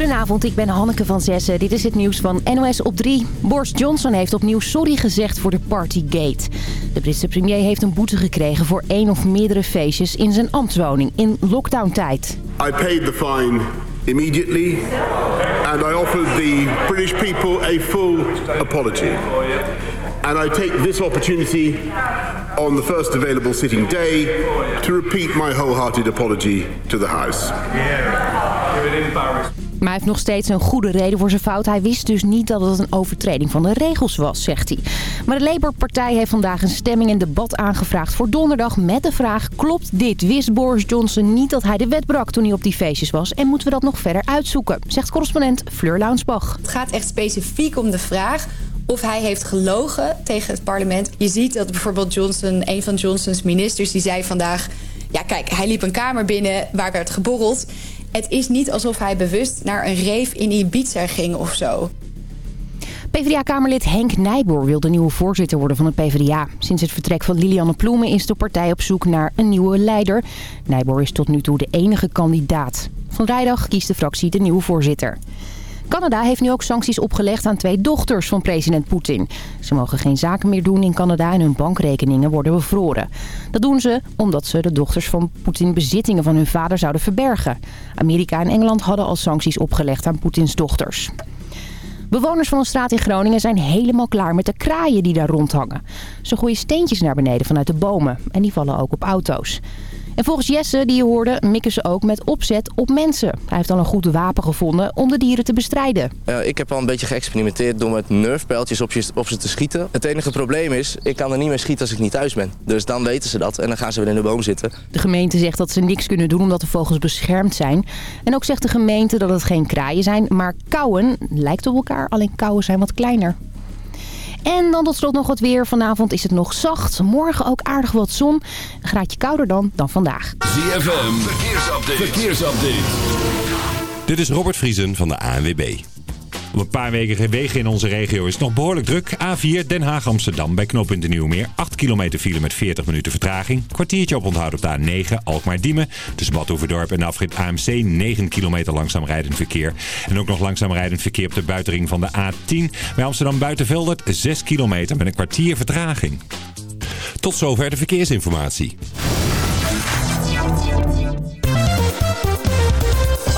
Goedenavond, ik ben Hanneke van Zessen. Dit is het nieuws van NOS op 3. Boris Johnson heeft opnieuw sorry gezegd voor de Partygate. De Britse premier heeft een boete gekregen voor één of meerdere feestjes in zijn ambtswoning in lockdowntijd. I paid the fine immediately and I offered the British people a full apology. And I take this opportunity on the first available sitting day to repeat my wholehearted apology to the House. Maar hij heeft nog steeds een goede reden voor zijn fout. Hij wist dus niet dat het een overtreding van de regels was, zegt hij. Maar de Labour-partij heeft vandaag een stemming en debat aangevraagd voor donderdag... met de vraag, klopt dit? Wist Boris Johnson niet dat hij de wet brak toen hij op die feestjes was? En moeten we dat nog verder uitzoeken? Zegt correspondent Fleur Launsbach. Het gaat echt specifiek om de vraag of hij heeft gelogen tegen het parlement. Je ziet dat bijvoorbeeld Johnson, een van Johnsons ministers, die zei vandaag... ja kijk, hij liep een kamer binnen waar werd geborreld. Het is niet alsof hij bewust naar een reef in Ibiza ging of zo. PvdA-kamerlid Henk Nijboer wil de nieuwe voorzitter worden van het PvdA. Sinds het vertrek van Lilianne Ploemen is de partij op zoek naar een nieuwe leider. Nijboer is tot nu toe de enige kandidaat. Van vrijdag kiest de fractie de nieuwe voorzitter. Canada heeft nu ook sancties opgelegd aan twee dochters van president Poetin. Ze mogen geen zaken meer doen in Canada en hun bankrekeningen worden bevroren. Dat doen ze omdat ze de dochters van Poetin bezittingen van hun vader zouden verbergen. Amerika en Engeland hadden al sancties opgelegd aan Poetins dochters. Bewoners van een straat in Groningen zijn helemaal klaar met de kraaien die daar rondhangen. Ze gooien steentjes naar beneden vanuit de bomen en die vallen ook op auto's. En volgens Jesse, die je hoorde, mikken ze ook met opzet op mensen. Hij heeft al een goed wapen gevonden om de dieren te bestrijden. Uh, ik heb al een beetje geëxperimenteerd door met nerfpijltjes op, op ze te schieten. Het enige probleem is, ik kan er niet meer schieten als ik niet thuis ben. Dus dan weten ze dat en dan gaan ze weer in de boom zitten. De gemeente zegt dat ze niks kunnen doen omdat de vogels beschermd zijn. En ook zegt de gemeente dat het geen kraaien zijn, maar kauwen lijkt op elkaar. Alleen kauwen zijn wat kleiner. En dan tot slot nog wat weer. Vanavond is het nog zacht. Morgen ook aardig wat zon. Een graadje kouder dan dan vandaag. ZFM, verkeersupdate. verkeersupdate. Dit is Robert Vriesen van de ANWB. Op een paar weken wegen in onze regio is het nog behoorlijk druk. A4 Den Haag-Amsterdam bij knooppunt de Nieuwmeer. 8 kilometer file met 40 minuten vertraging. Kwartiertje op onthoud op de A9 Alkmaar-Diemen. Tussen Badhoevedorp en afrit AMC 9 kilometer langzaam rijdend verkeer. En ook nog langzaam rijdend verkeer op de buitenring van de A10. Bij Amsterdam Buitenveldert 6 kilometer met een kwartier vertraging. Tot zover de verkeersinformatie.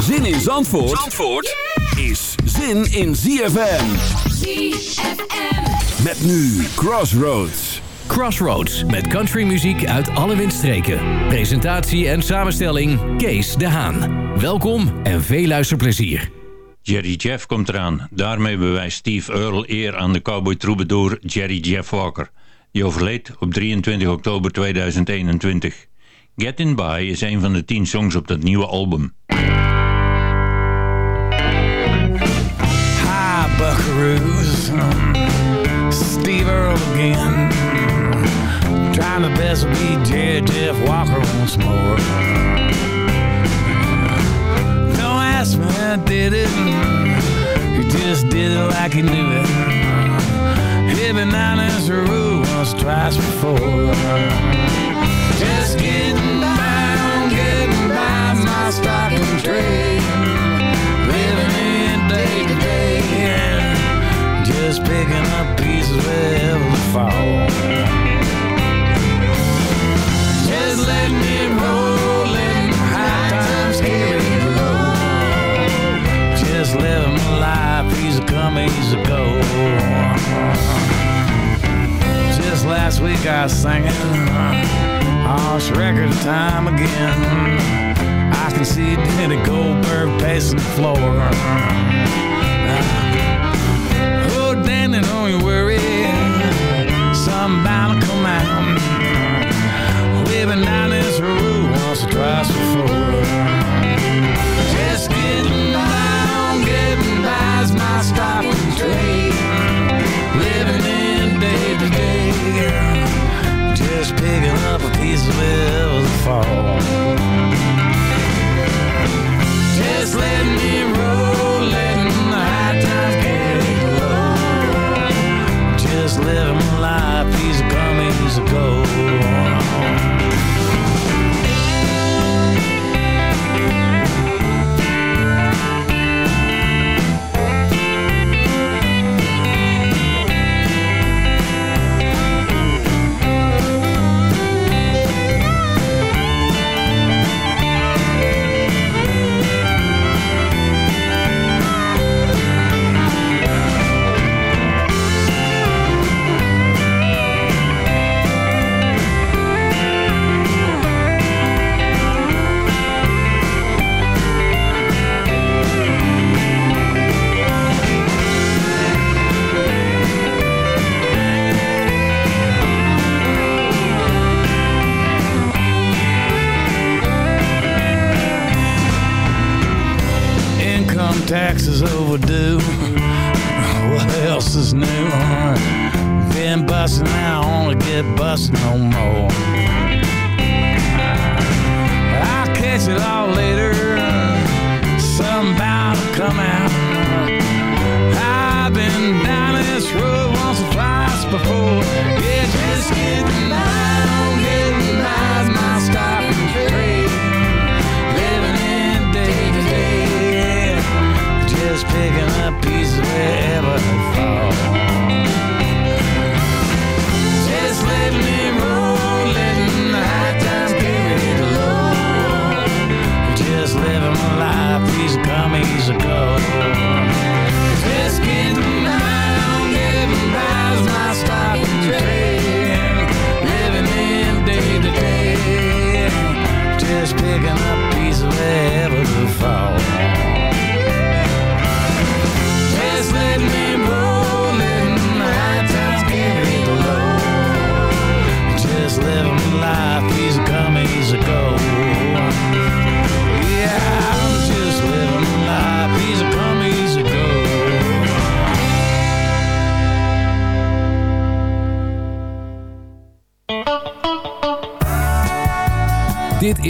Zin in Zandvoort, Zandvoort is zin in ZFM. ZFM. Met nu Crossroads. Crossroads met countrymuziek uit alle windstreken. Presentatie en samenstelling Kees de Haan. Welkom en veel luisterplezier. Jerry Jeff komt eraan. Daarmee bewijst Steve Earle eer aan de cowboy troubadour Jerry Jeff Walker. Die overleed op 23 oktober 2021. Getting By is een van de tien songs op dat nieuwe album. Um, Steve Earle again. Trying the best to be Jerry Jeff Walker once more. Don't ask me how I did it. He just did it like he knew it. Hit me down as a rule once, twice before. Just getting by, getting by my stocking trade. Just picking up pieces wherever they fall. Just letting it roll, letting high times carry it low. Just living my life, easy come, easy go. Just last week I was singing uh, Harsh record time again. I can see Danny Goldberg pacing the floor. Uh, these will fall. Just let me roll, letting the high times get low. Just live my life, these gummies go.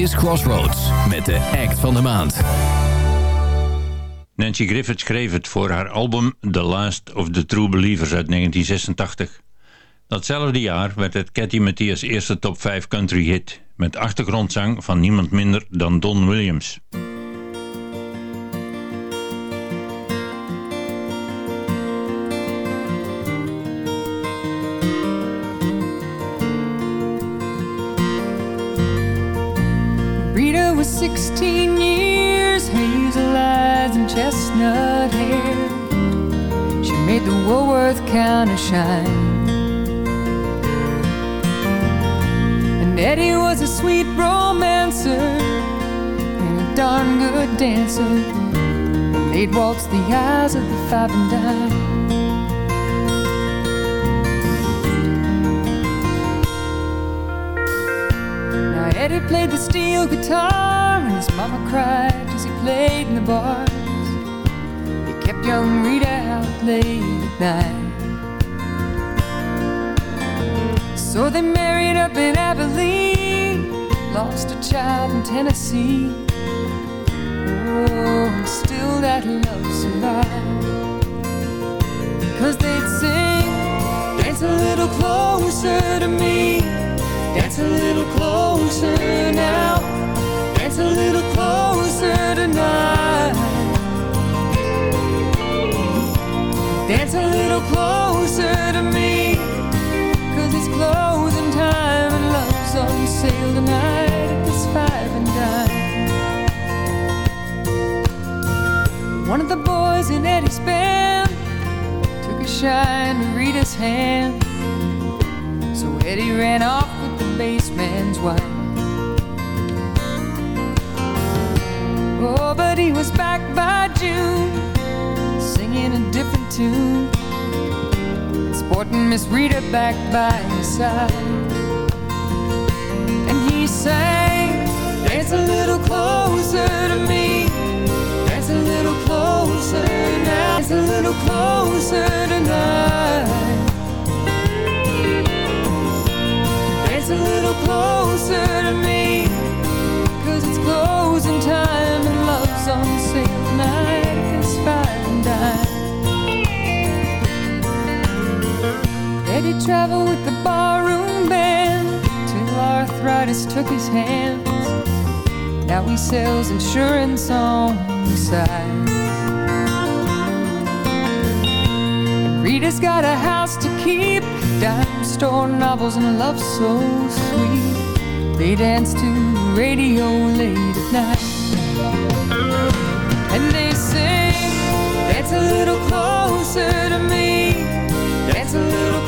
Is Crossroads met de act van de maand. Nancy Griffith schreef het voor haar album The Last of the True Believers uit 1986. Datzelfde jaar werd het Cathy Mathias eerste top 5 country hit... met achtergrondzang van niemand minder dan Don Williams. Made the Woolworth counter shine. And Eddie was a sweet romancer and a darn good dancer. They'd waltz the eyes of the five and dime. Now Eddie played the steel guitar and his mama cried as he played in the bars. Young Rita out late at night. So they married up in Abilene, lost a child in Tennessee. Oh, and still that love survived. Cause they'd sing, dance a little closer to me. Dance a little closer now. Dance a little closer tonight. Dance a little closer to me. Cause it's closing time and love's on sale tonight at this five and dime. One of the boys in Eddie's band took a shine to Rita's hand. So Eddie ran off with the bassman's wife. Oh, but he was back by June, singing a different tune. Sporting Miss Rita back by his side. And he sang, Dance a little closer to me. Dance a little closer now. Dance a little closer tonight. Dance a little closer to me. Cause it's closing time and love's on sale tonight. It's five and dime. Eddie traveled with the barroom band till arthritis took his hands. Now he sells insurance on the side. Rita's got a house to keep, dime store novels and a love so sweet. They dance to radio late at night. And they sing, dance a little closer to me. Dance a little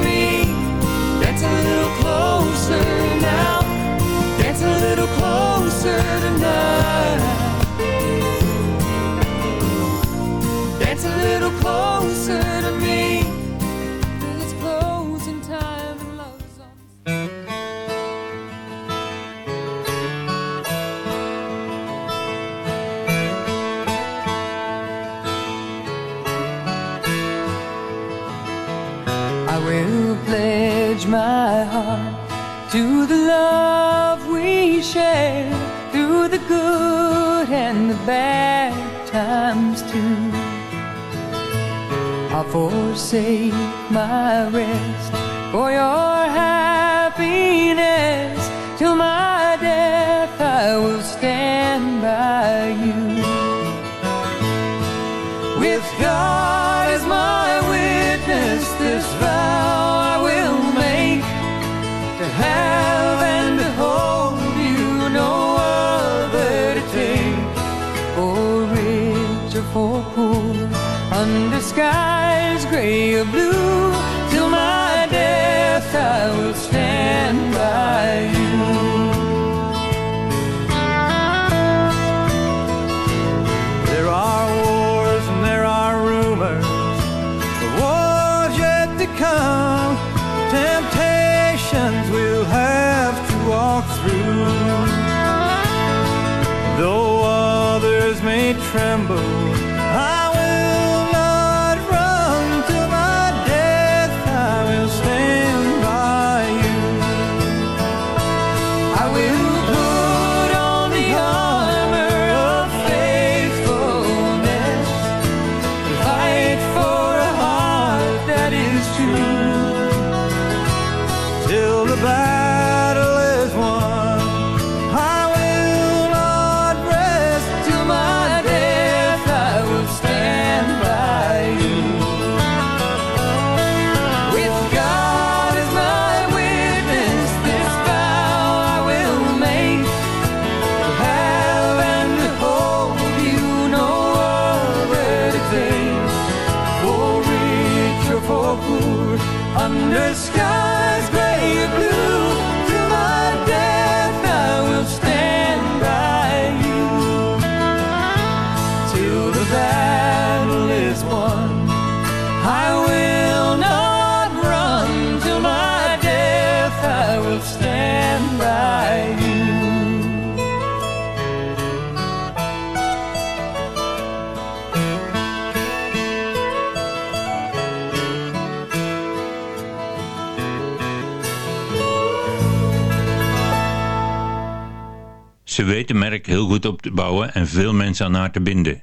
en veel mensen aan haar te binden.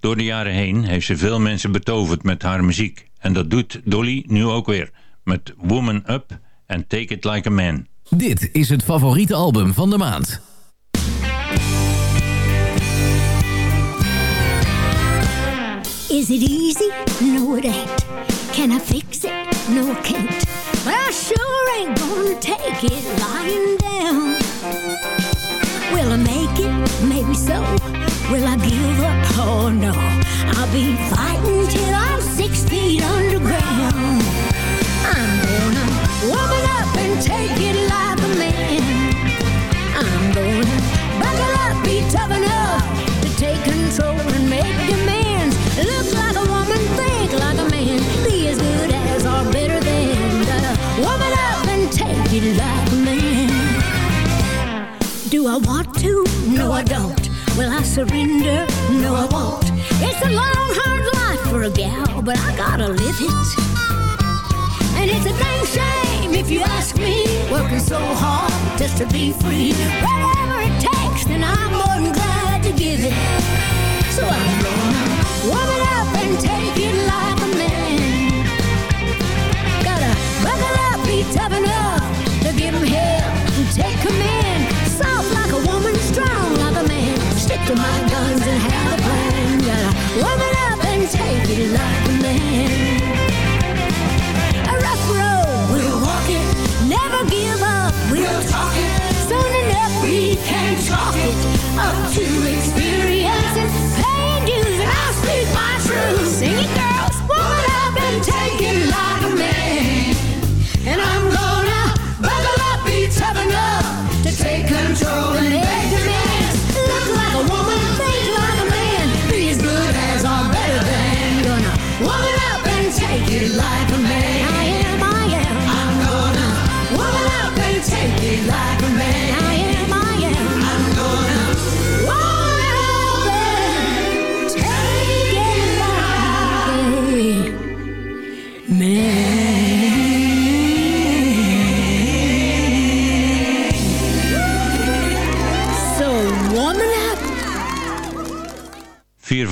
Door de jaren heen heeft ze veel mensen betoverd met haar muziek. En dat doet Dolly nu ook weer. Met Woman Up en Take It Like a Man. Dit is het favoriete album van de maand. Is it easy? No, it ain't. Can I fix it? No, I can't. But I sure ain't gonna take it lying down. Will I make it? Maybe so. Will I give up? Oh no. I'll be fighting till I'm six feet underground. I'm gonna warm it up and take surrender. No, I won't. It's a long, hard life for a gal, but I gotta live it. And it's a damn shame if you ask me. Working so hard just to be free. Whatever it takes, then I'm more than glad to give it. So I'm gonna warm it up and take it like to.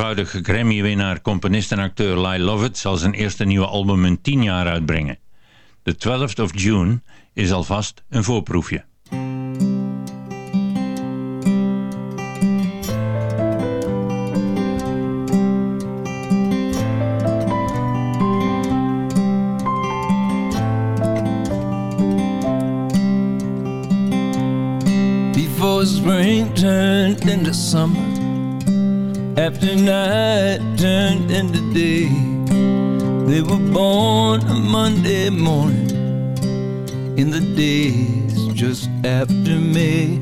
Viervoudige Grammy-winnaar, componist en acteur Lyle Lovett zal zijn eerste nieuwe album in 10 jaar uitbrengen. The 12th of June is alvast een voorproefje. Before spring After night turned into day They were born a Monday morning In the days just after May.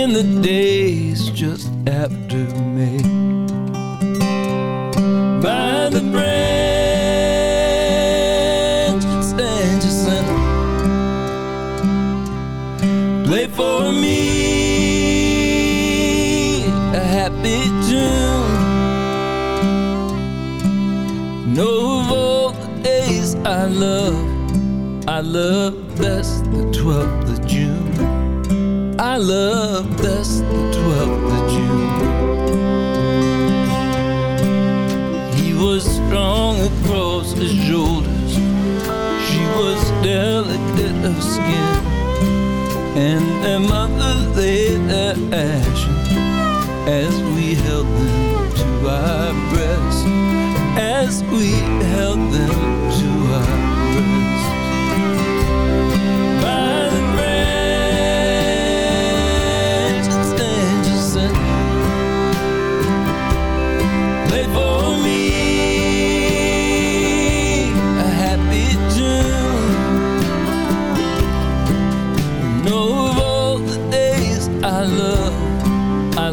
In the days just after May love best the 12th of June. I love best the 12th of June. He was strong across his shoulders. She was delicate of skin and their mother laid their ashes as we held them to our breast, as we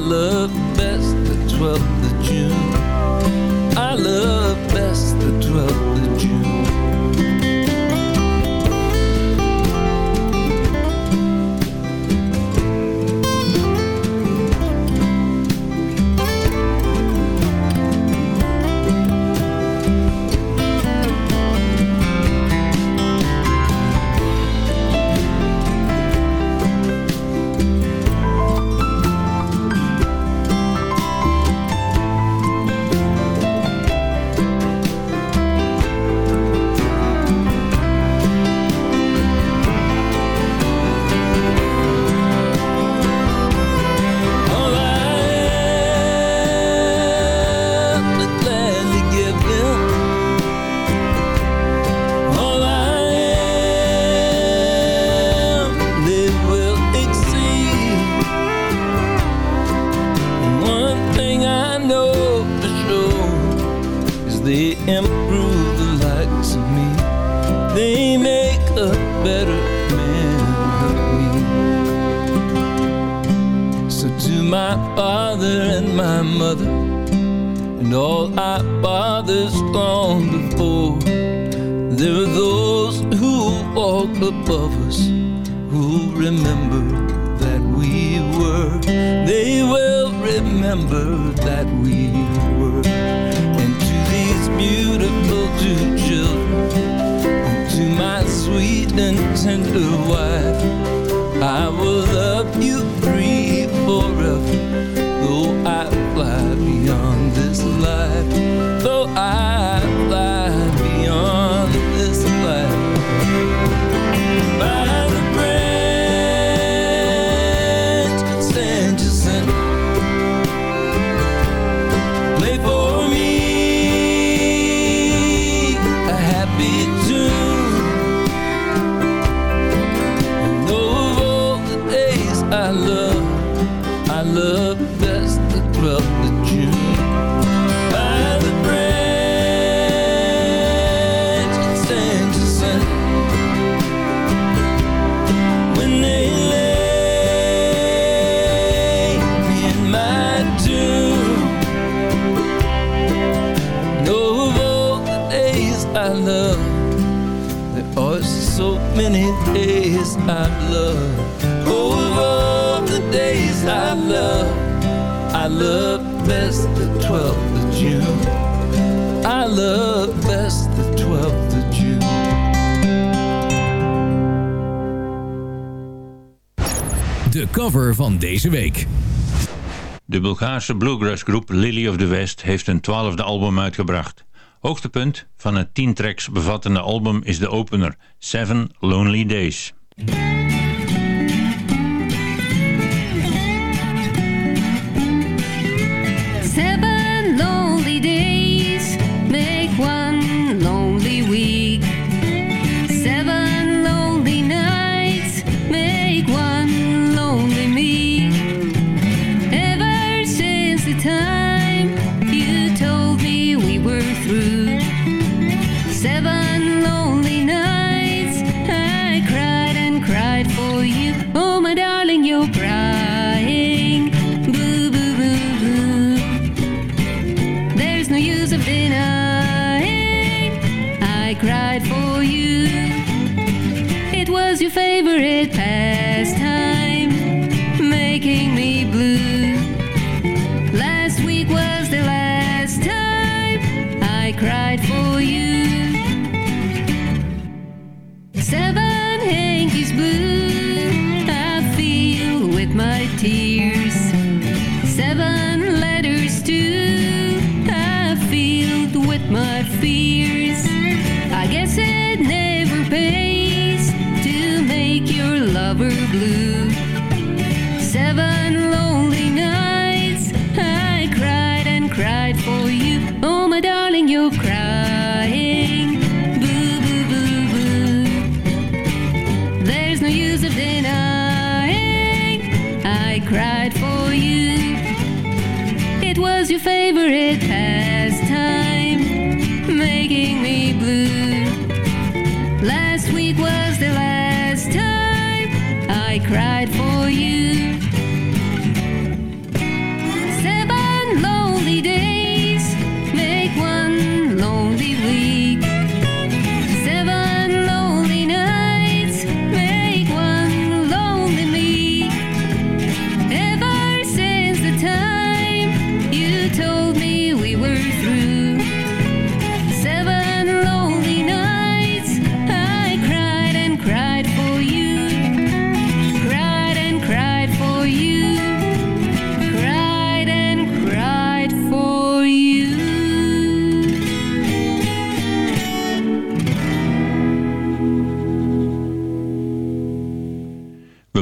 love best the 12th and it is I love. Over all the days I love, I love best the 12th of June. I love best the 12th of June. De cover van deze week. De Bulgaarse bluegrassgroep Lily of the West heeft een twaalfde album uitgebracht. Hoogtepunt van het 10 tracks bevattende album is de opener Seven Lonely Days.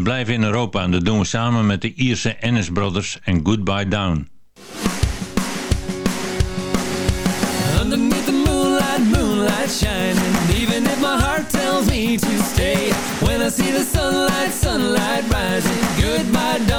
blijven in Europa en dat doen we samen met de Ierse Ennis Brothers en Goodbye Down. Underneath the moonlight, moonlight shining Even if my heart tells me to stay When I see the sunlight, sunlight rising Goodbye down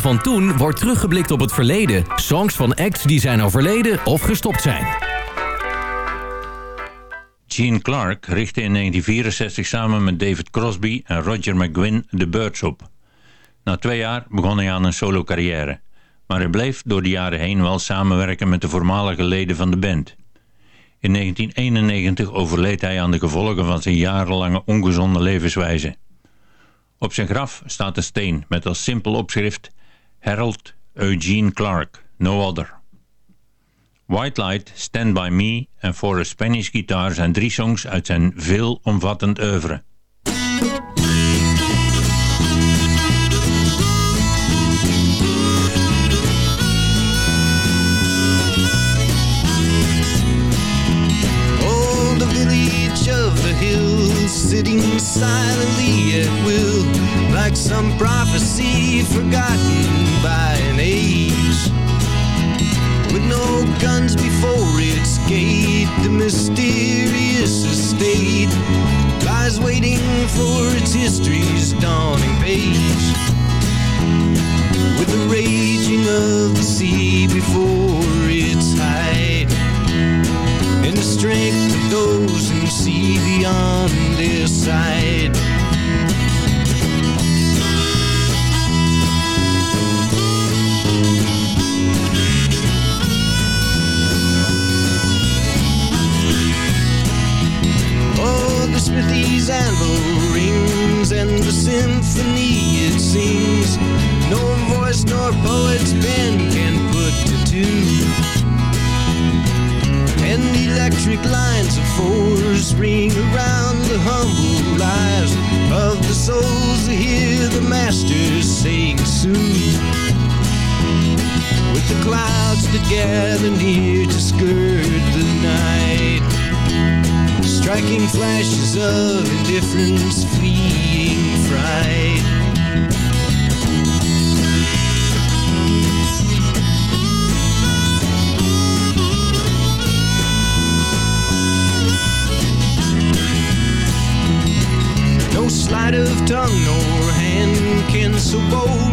van toen wordt teruggeblikt op het verleden. Songs van acts die zijn overleden of gestopt zijn. Gene Clark richtte in 1964 samen met David Crosby en Roger McGuinn de Birds op. Na twee jaar begon hij aan een solo carrière. Maar hij bleef door de jaren heen wel samenwerken met de voormalige leden van de band. In 1991 overleed hij aan de gevolgen van zijn jarenlange ongezonde levenswijze. Op zijn graf staat een steen met als simpel opschrift Harold Eugene Clark, no other. White Light, Stand By Me en For a Spanish Guitar zijn drie songs uit zijn veelomvattend oeuvre. Oh, the village of the hills, sitting silently at will, like some prophecy forgotten by an age. With no guns before its gate, the mysterious estate lies waiting for its history's dawning page. With the raging of the sea before its height and the strength of those who see beyond their sight. Rings and the symphony it sings. No voice nor poet's pen can put to tune. And electric lines of force ring around the humble lives of the souls who hear the masters sing soon. With the clouds that gather near to skirt the night, striking flashes of indifference, fleeing fright. No sleight of tongue nor hand can so boldly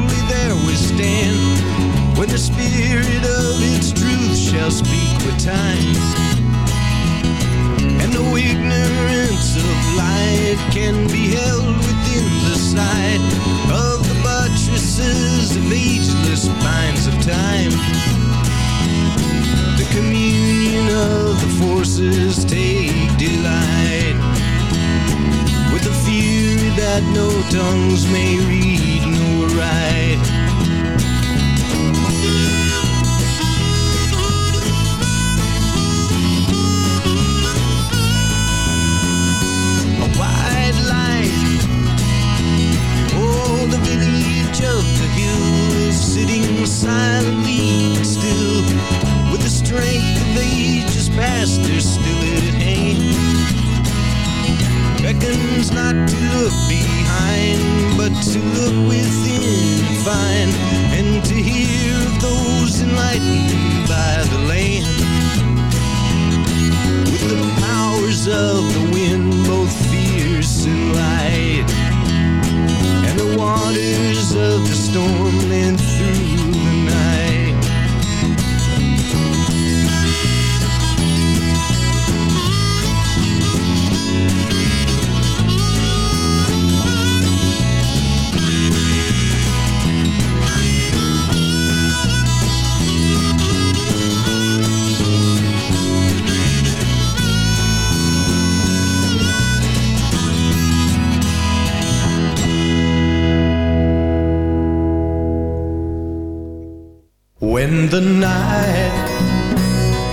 When the night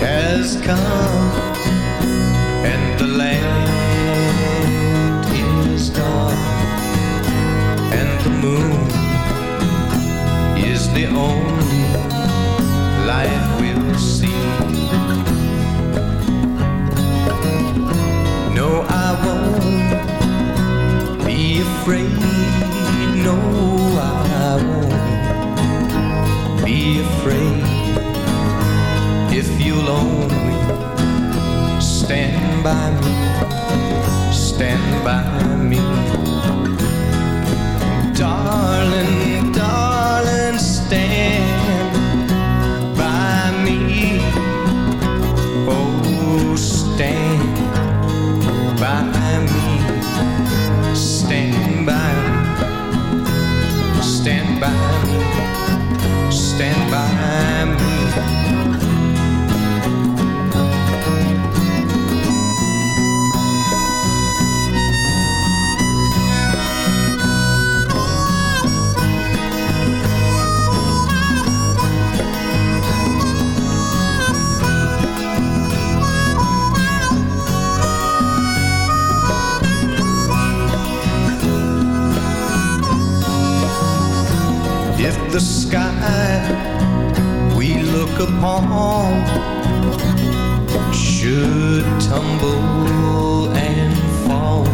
has come and the land is dark and the moon is the only light You'll only stand by me, stand by me. Darling, look upon should tumble and fall,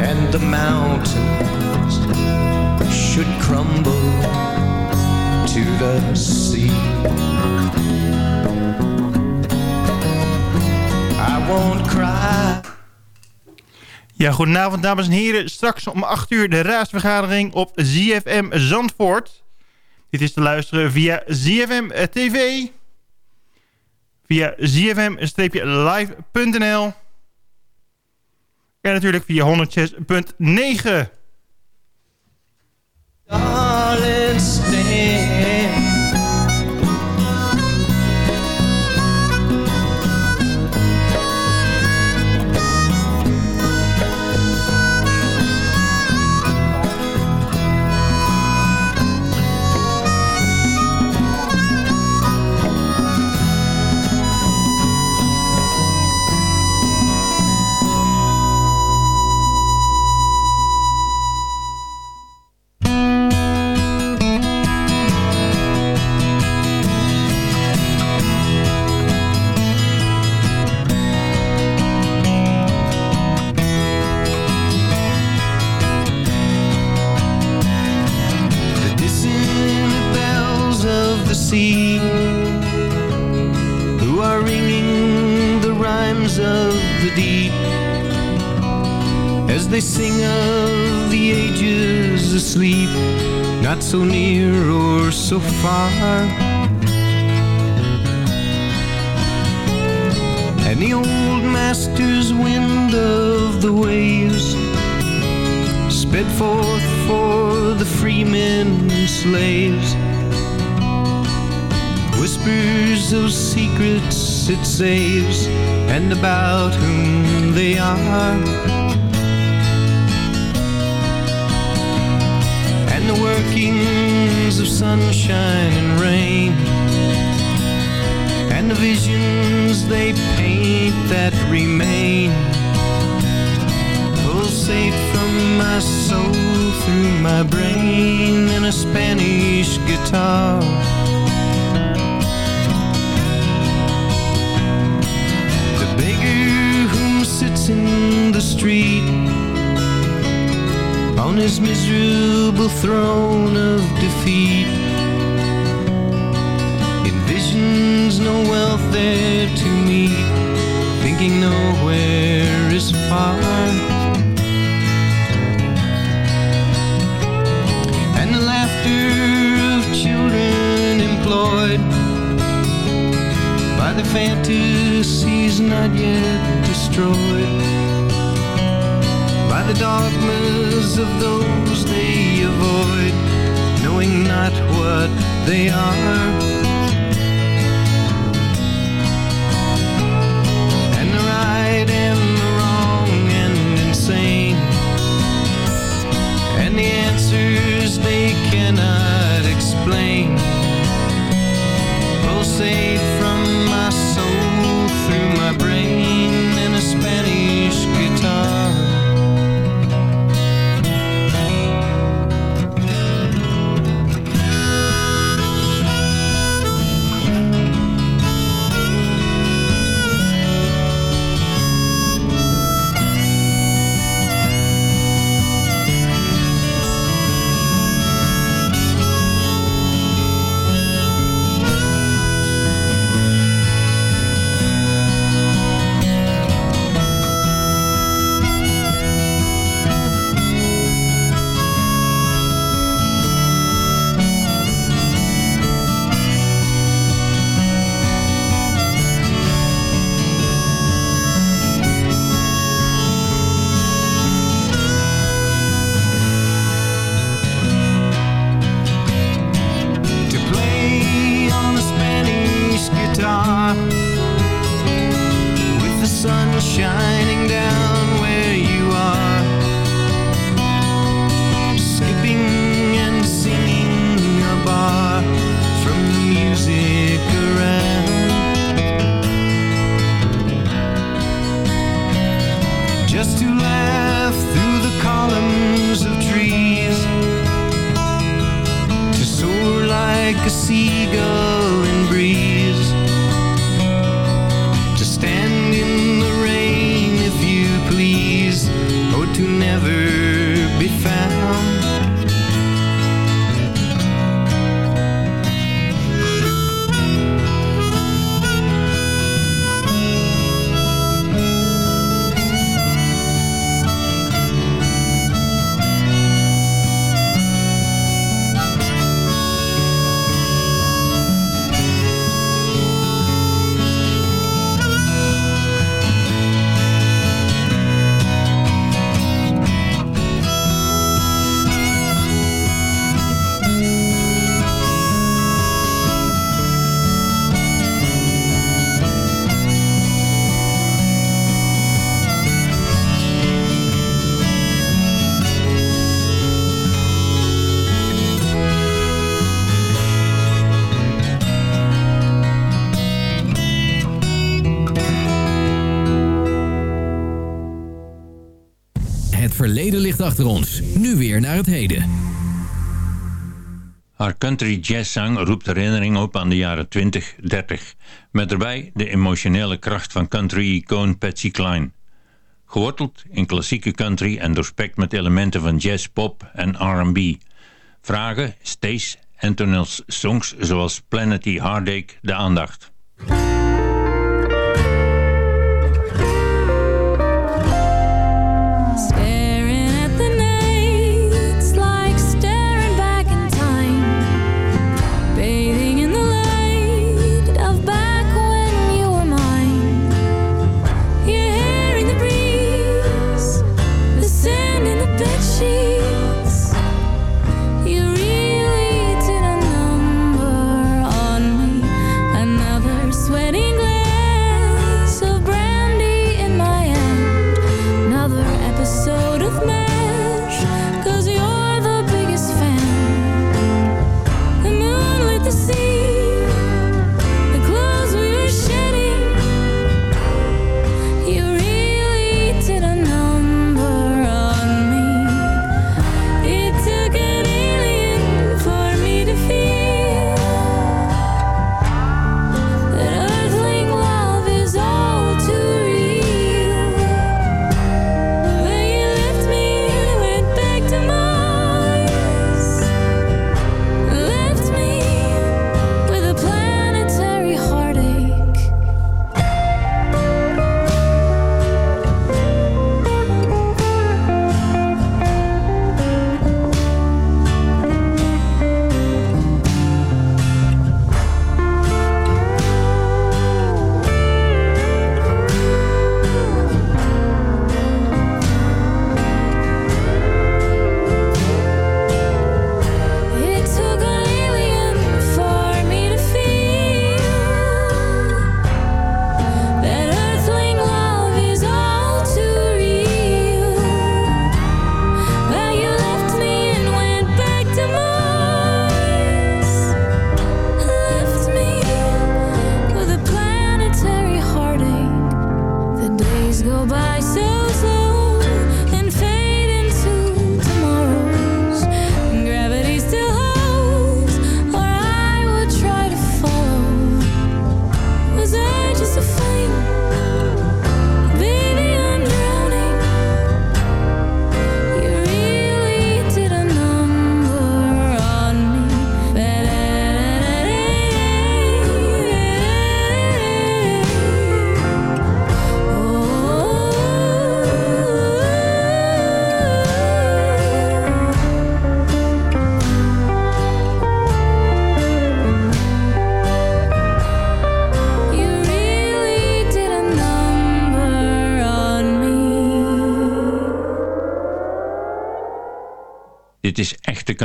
and the mountains should crumble to the sea. I won't cry. Ja, goedenavond dames en heren. Straks om 8 uur de raadsvergadering op ZFM Zandvoort. Dit is te luisteren via ZFM TV, via zfm-live.nl en natuurlijk via 106.9. not so near or so far and the old master's wind of the waves sped forth for the freemen slaves. Whispers of secrets it saves, and about whom they are. Workings of sunshine and rain, and the visions they paint that remain pulsate from my soul through my brain in a Spanish guitar. The beggar who sits in the street on his miserable throne of defeat. Envisions no wealth there to meet, thinking nowhere is far. and the laughter of children employed by the fantasies not yet destroyed, by the dogmas of those they avoid, knowing not what they are. verleden ligt achter ons. Nu weer naar het heden. Haar country jazzzang roept herinnering op aan de jaren 20, 30. Met daarbij de emotionele kracht van country-icoon Patsy Klein. Geworteld in klassieke country en doorspekt met elementen van jazz, pop en R&B. Vragen, steeds en tonels songs zoals Planety e, Heartache de aandacht.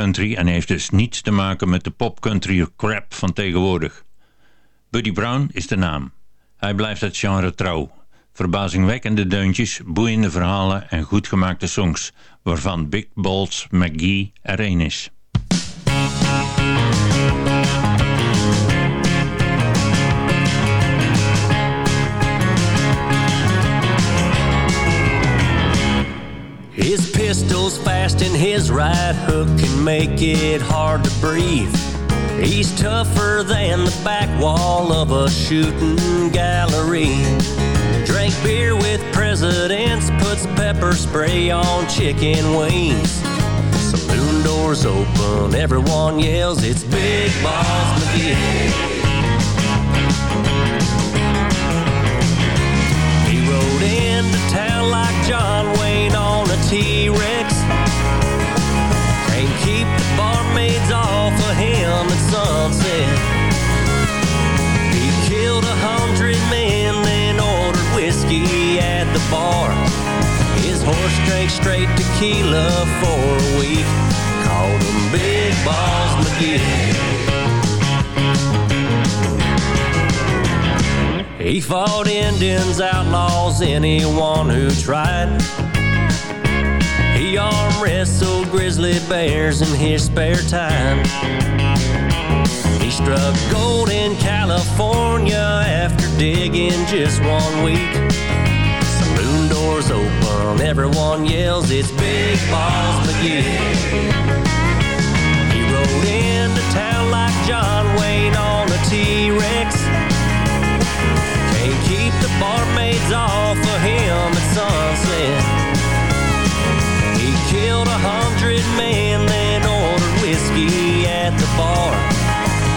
country en heeft dus niets te maken met de pop country crap van tegenwoordig. Buddy Brown is de naam. Hij blijft het genre trouw. Verbazingwekkende deuntjes, boeiende verhalen en goed gemaakte songs, waarvan Big Balls McGee er één is. pistols fast and his right hook can make it hard to breathe. He's tougher than the back wall of a shooting gallery. Drank beer with presidents, puts pepper spray on chicken wings. Saloon doors open, everyone yells, it's Big Balls McGee. He rode into town like John Wayne T-Rex. Can't keep the barmaids off of him at sunset. He killed a hundred men, then ordered whiskey at the bar. His horse drank straight tequila for a week. Called him Big Balls McGee. He fought Indians, outlaws, anyone who tried. Arm wrestled grizzly bears in his spare time. He struck gold in California after digging just one week. Saloon doors open, everyone yells, it's Big Balls McGee. He rode into town like John Wayne on a T-Rex. Can't keep the barmaids off of him at sunset. Killed a hundred men, then ordered whiskey at the bar.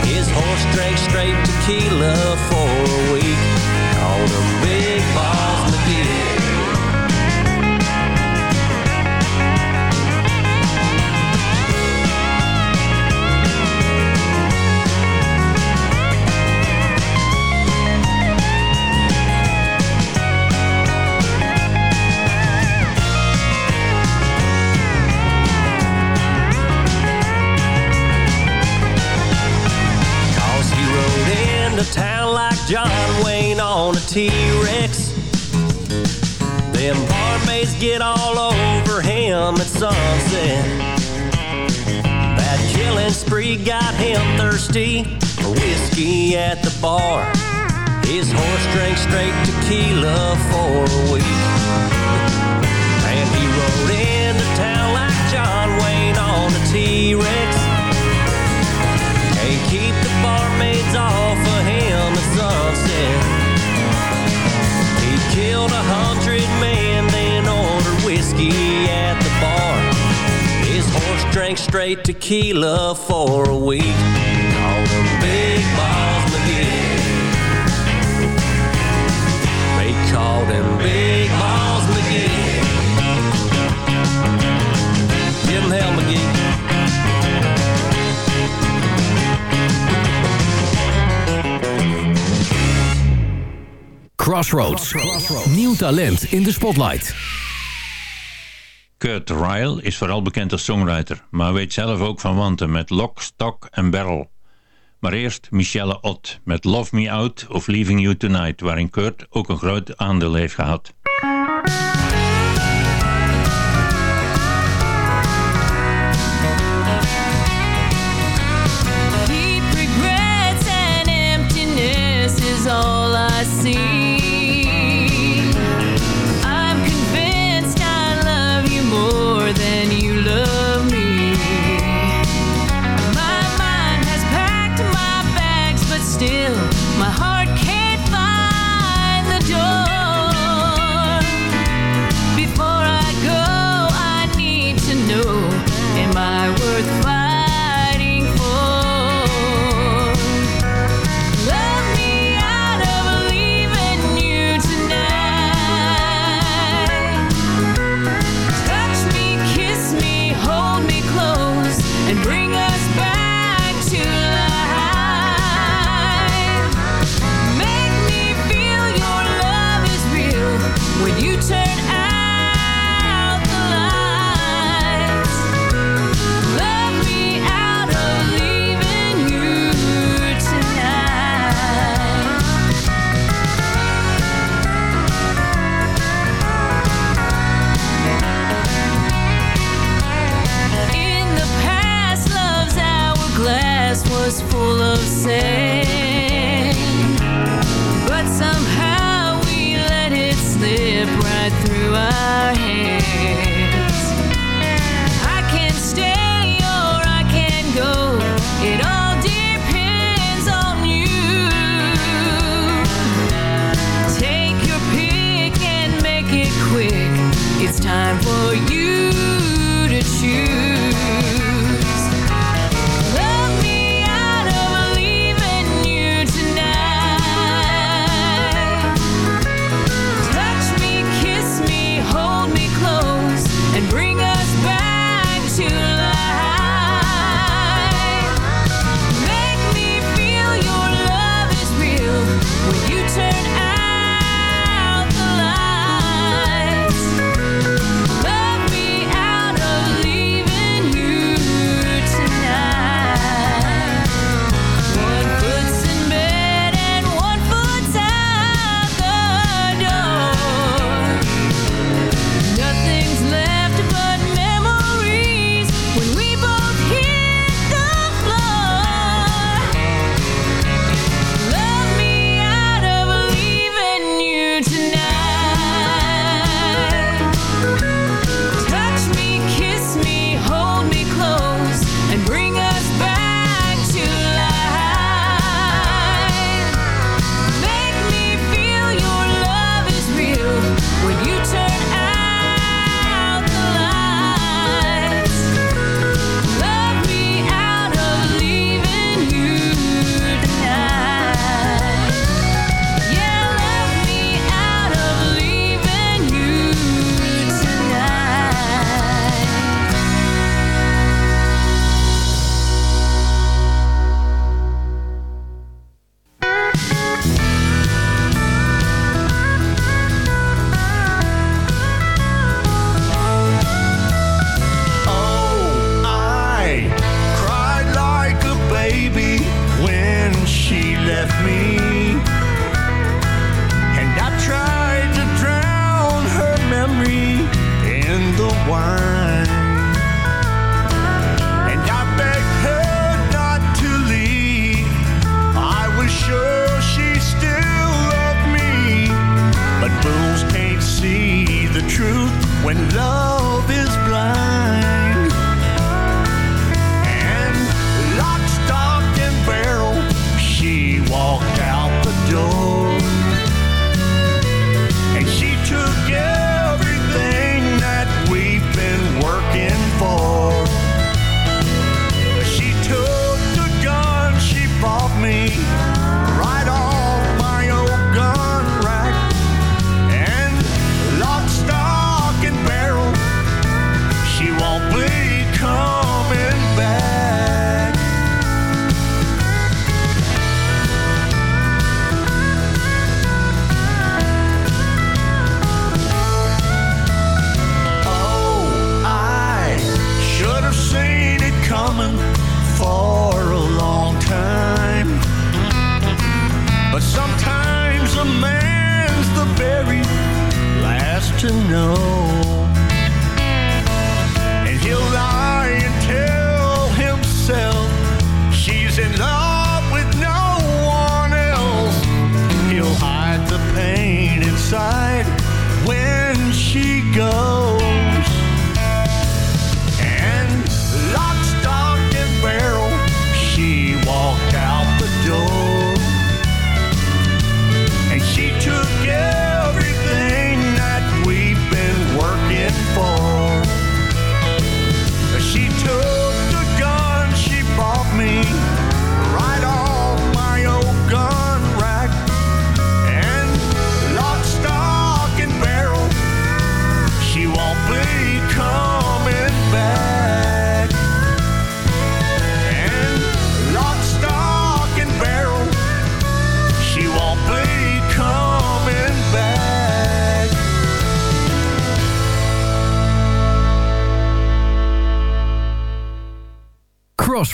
His horse drank straight tequila for a week. Called him John Wayne on a T-Rex. Them barmaids get all over him at sunset. That killing spree got him thirsty for whiskey at the bar. His horse drank straight tequila for a week. And he rode into town like John Wayne on a T-Rex. Can't keep the barmaids off sunset. He killed a hundred men, then ordered whiskey at the bar. His horse drank straight tequila for a week. Called him Big Balls McGee. They called him Big Crossroads. Nieuw talent in de spotlight. Kurt Ryle is vooral bekend als songwriter, maar weet zelf ook van wanten met Lock, Stock en Barrel. Maar eerst Michelle Ott met Love Me Out of Leaving You Tonight, waarin Kurt ook een groot aandeel heeft gehad.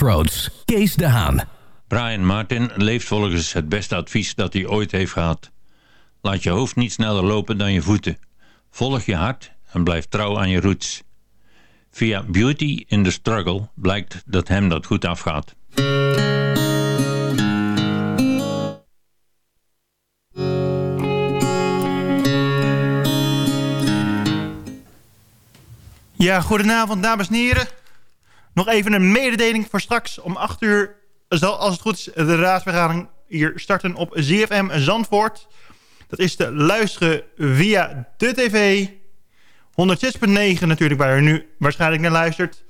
Crossroads, Kees de Haan. Brian Martin leeft volgens het beste advies dat hij ooit heeft gehad. Laat je hoofd niet sneller lopen dan je voeten. Volg je hart en blijf trouw aan je roots. Via Beauty in the Struggle blijkt dat hem dat goed afgaat. Ja, goedenavond dames en heren. Nog even een mededeling voor straks. Om 8 uur zal, als het goed is, de raadsvergadering hier starten op ZFM Zandvoort. Dat is te luisteren via de tv. 106.9 natuurlijk, waar u nu waarschijnlijk naar luistert.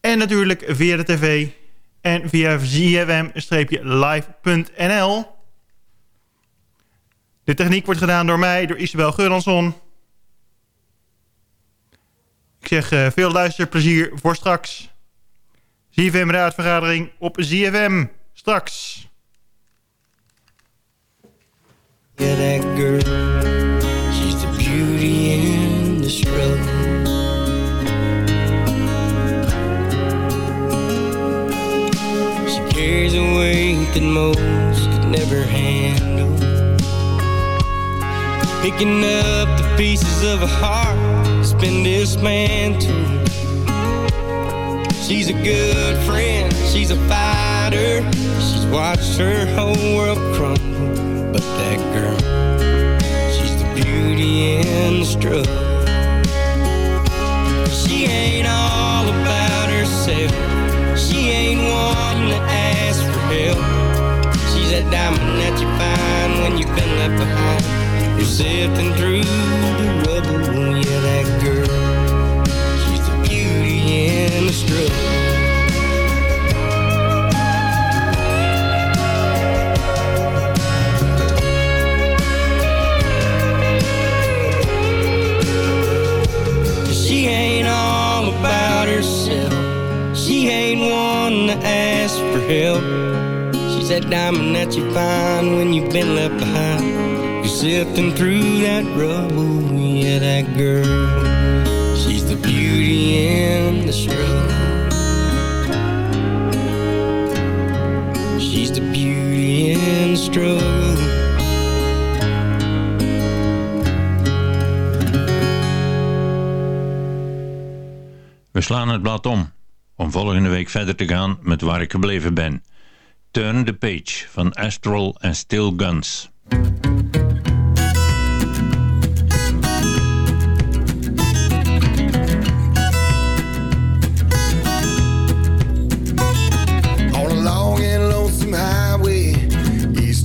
En natuurlijk via de tv en via zfm-live.nl. De techniek wordt gedaan door mij, door Isabel Geuransson. Ik zeg uh, veel luisterplezier voor straks. ZFM Raadvergadering op ZFM. Straks. Yeah, that girl, she's the beauty in the struggle. She carries a weight that most could never handle. Picking up the pieces of a heart that's been too. She's a good friend, she's a fighter. She's watched her whole world crumble. But that girl, she's the beauty in the struggle. She ain't all about herself. She ain't one to ask for help. She's that diamond that you find when you've been left behind. You're sifting through the rubble, yeah, that girl. She's the beauty in the struggle. She ain't all about herself. She ain't one to ask for help. She's that diamond that you find when you've been left behind. Sifting through that rubble, yeah, that girl. She's the beauty in the struggle. She's the beauty in the struggle. We slaan het blad om, om volgende week verder te gaan met waar ik gebleven ben. Turn the Page van Astral en Still Guns.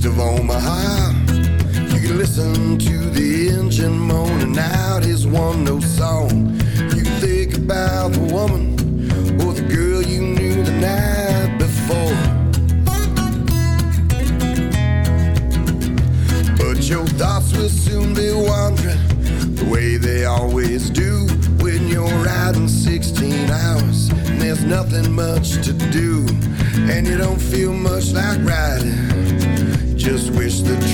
East of Omaha. You can listen to the engine moaning out his one note song. You think about the woman or the girl you knew the night before. But your thoughts will soon be wandering the way they always do when you're riding 16 hours and there's nothing much to do and you don't feel much like riding. The